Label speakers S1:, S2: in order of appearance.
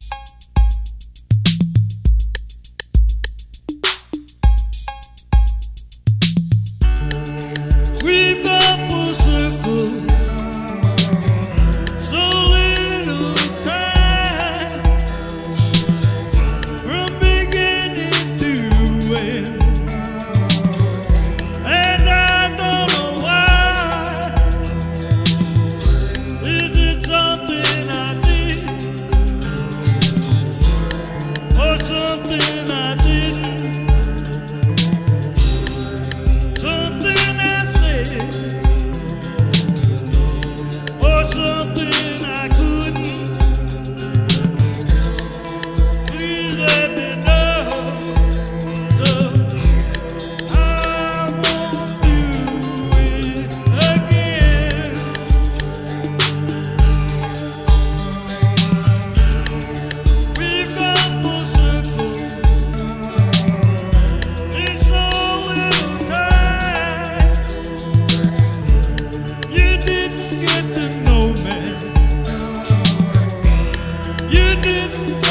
S1: We've something didn't